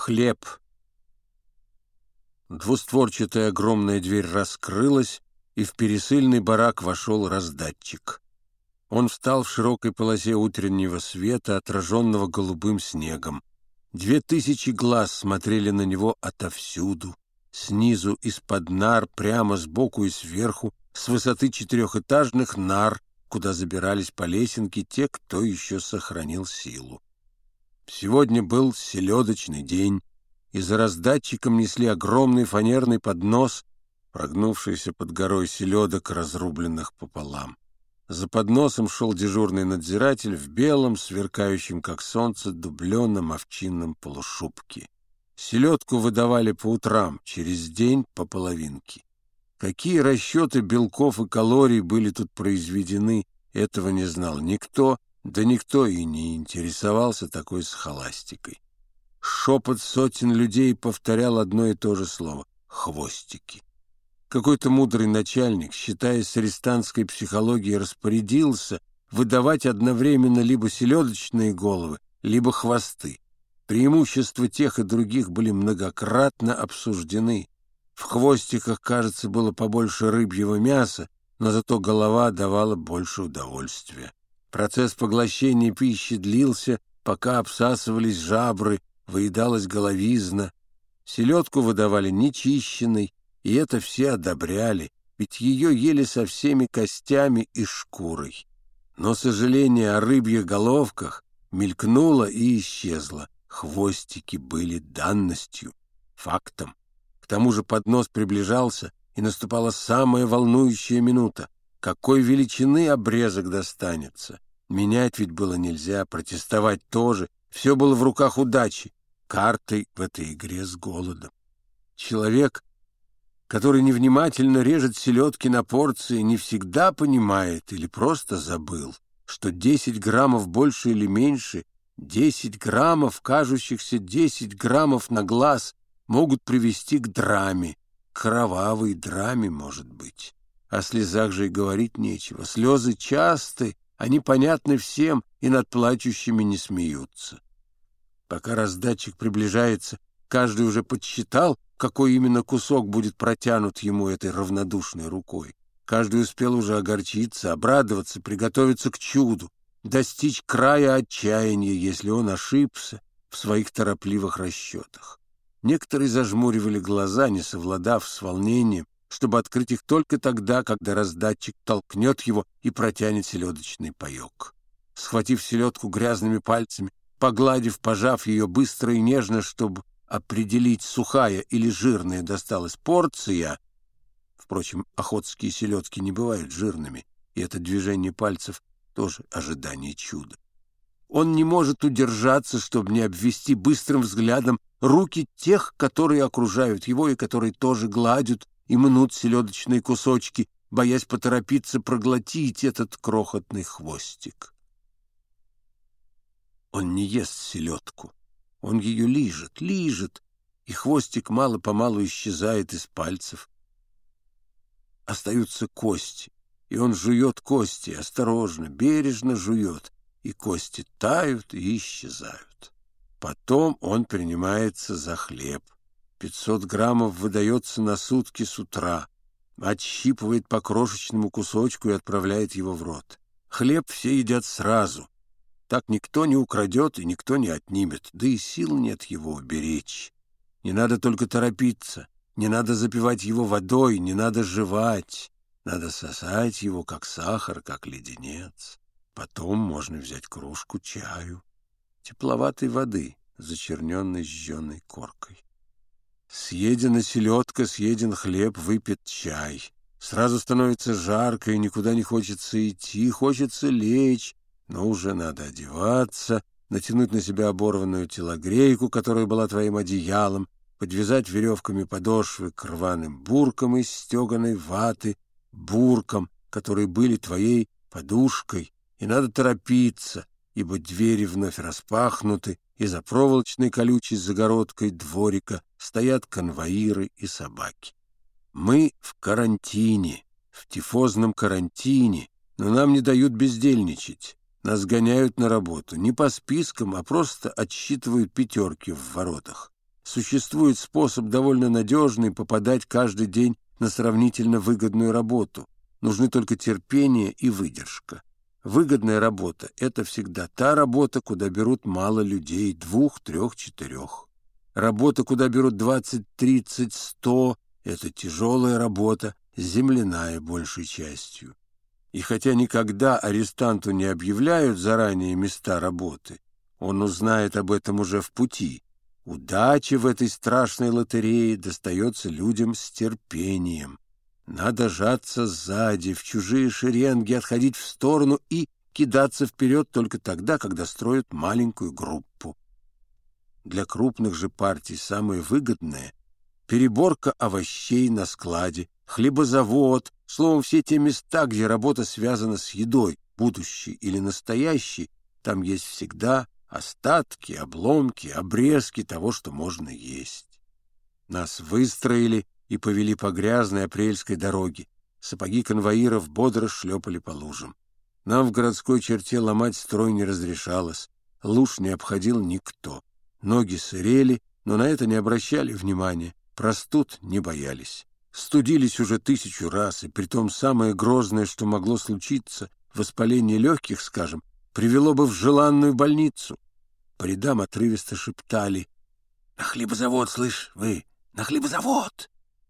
Хлеб. Двустворчатая огромная дверь раскрылась, и в пересыльный барак вошел раздатчик. Он встал в широкой полосе утреннего света, отраженного голубым снегом. Две тысячи глаз смотрели на него отовсюду, снизу, из-под нар, прямо сбоку и сверху, с высоты четырехэтажных нар, куда забирались по лесенке те, кто еще сохранил силу. Сегодня был селедочный день, и за раздатчиком несли огромный фанерный поднос, прогнувшийся под горой селедок, разрубленных пополам. За подносом шел дежурный надзиратель в белом, сверкающем, как солнце, дубленном овчинном полушубке. Селедку выдавали по утрам, через день по половинке. Какие расчеты белков и калорий были тут произведены, этого не знал никто, да никто и не интересовался такой схоластикой. Шепот сотен людей повторял одно и то же слово — «хвостики». Какой-то мудрый начальник, считая с арестантской психологией, распорядился выдавать одновременно либо селедочные головы, либо хвосты. Преимущества тех и других были многократно обсуждены. В хвостиках, кажется, было побольше рыбьего мяса, но зато голова давала больше удовольствия. Процесс поглощения пищи длился, пока обсасывались жабры, выедалась головизна. Селедку выдавали нечищенной, и это все одобряли, ведь ее ели со всеми костями и шкурой. Но сожаление о рыбьих головках мелькнуло и исчезло. Хвостики были данностью, фактом. К тому же поднос приближался, и наступала самая волнующая минута — какой величины обрезок достанется? Менять ведь было нельзя, протестовать тоже. Все было в руках удачи. Картой в этой игре с голодом. Человек, который невнимательно режет селедки на порции, не всегда понимает или просто забыл, что 10 граммов больше или меньше, 10 граммов, кажущихся 10 граммов на глаз, могут привести к драме, кровавой драме, может быть. О слезах же и говорить нечего. Слезы часты, они понятны всем, и над плачущими не смеются. Пока раздатчик приближается, каждый уже подсчитал, какой именно кусок будет протянут ему этой равнодушной рукой. Каждый успел уже огорчиться, обрадоваться, приготовиться к чуду, достичь края отчаяния, если он ошибся в своих торопливых расчетах. Некоторые зажмуривали глаза, не совладав с волнением, чтобы открыть их только тогда, когда раздатчик толкнет его и протянет селедочный паек. Схватив селедку грязными пальцами, погладив, пожав ее быстро и нежно, чтобы определить, сухая или жирная досталась порция, впрочем, охотские селедки не бывают жирными, и это движение пальцев тоже ожидание чуда. Он не может удержаться, чтобы не обвести быстрым взглядом руки тех, которые окружают его и которые тоже гладят и мнут селедочные кусочки, боясь поторопиться проглотить этот крохотный хвостик. Он не ест селедку, он ее лижет, лижет, и хвостик мало-помалу исчезает из пальцев. Остаются кости, и он жует кости, осторожно, бережно жует, и кости тают и исчезают. Потом он принимается за хлеб — Пятьсот граммов выдается на сутки с утра, отщипывает по крошечному кусочку и отправляет его в рот. Хлеб все едят сразу. Так никто не украдет и никто не отнимет, да и сил нет его уберечь. Не надо только торопиться, не надо запивать его водой, не надо жевать. Надо сосать его, как сахар, как леденец. Потом можно взять кружку чаю, тепловатой воды, зачерненной жженой коркой. Съедена селедка, съеден хлеб, выпит чай. Сразу становится жарко, и никуда не хочется идти, хочется лечь, но уже надо одеваться, натянуть на себя оборванную телогрейку, которая была твоим одеялом, подвязать веревками подошвы к рваным буркам из стеганой ваты, буркам, которые были твоей подушкой, и надо торопиться, ибо двери вновь распахнуты, и за проволочной колючей загородкой дворика стоят конвоиры и собаки. Мы в карантине, в тифозном карантине, но нам не дают бездельничать. Нас гоняют на работу не по спискам, а просто отсчитывают пятерки в воротах. существует способ довольно надежный попадать каждый день на сравнительно выгодную работу. Нужны только терпение и выдержка. Выгодная работа — это всегда та работа, куда берут мало людей, двух, трех, четырех. Работа, куда берут двадцать, тридцать, сто — это тяжелая работа, земляная большей частью. И хотя никогда арестанту не объявляют заранее места работы, он узнает об этом уже в пути. Удача в этой страшной лотерее достается людям с терпением. Надо жаться сзади, в чужие шеренги, отходить в сторону и кидаться вперед только тогда, когда строят маленькую группу. Для крупных же партий самое выгодное — переборка овощей на складе, хлебозавод, словом, все те места, где работа связана с едой, будущей или настоящей, там есть всегда остатки, обломки, обрезки того, что можно есть. Нас выстроили и повели по грязной апрельской дороге. Сапоги конвоиров бодро шлепали по лужам. Нам в городской черте ломать строй не разрешалось. Луж не обходил никто. Ноги сырели, но на это не обращали внимания. Простуд не боялись. Студились уже тысячу раз, и притом самое грозное, что могло случиться, воспаление легких, скажем, привело бы в желанную больницу. По рядам отрывисто шептали. — На хлебозавод, слышь, вы, на хлебозавод!